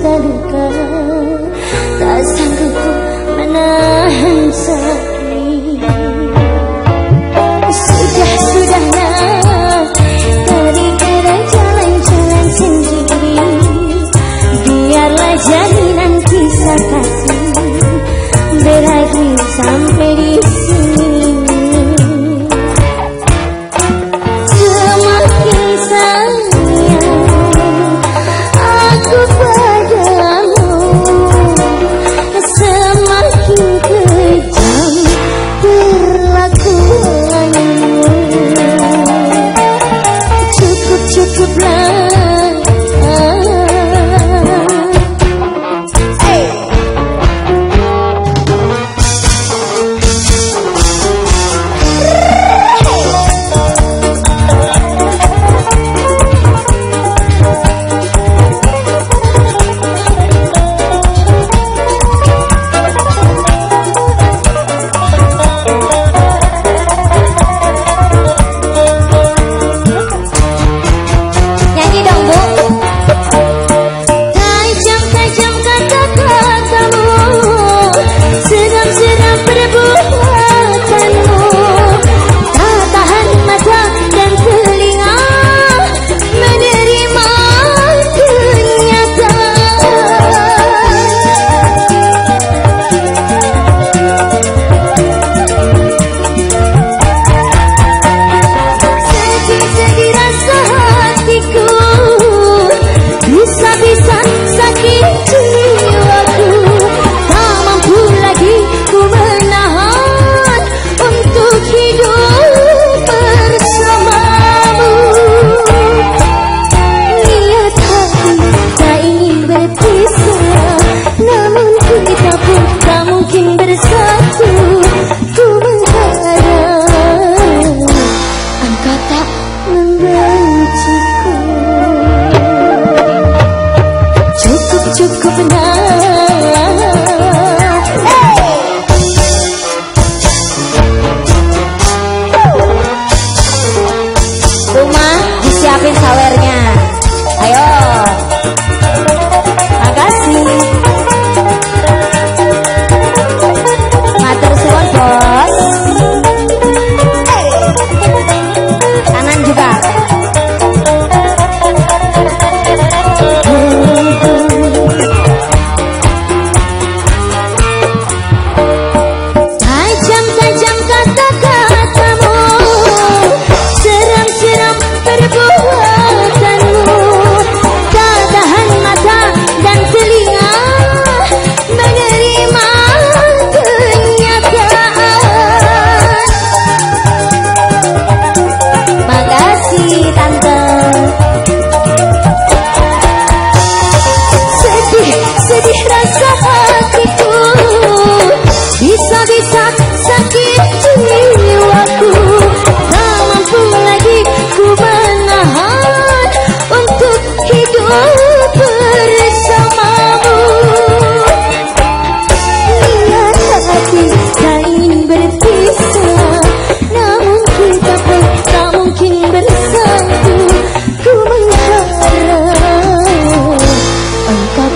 cerita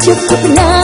cukup nah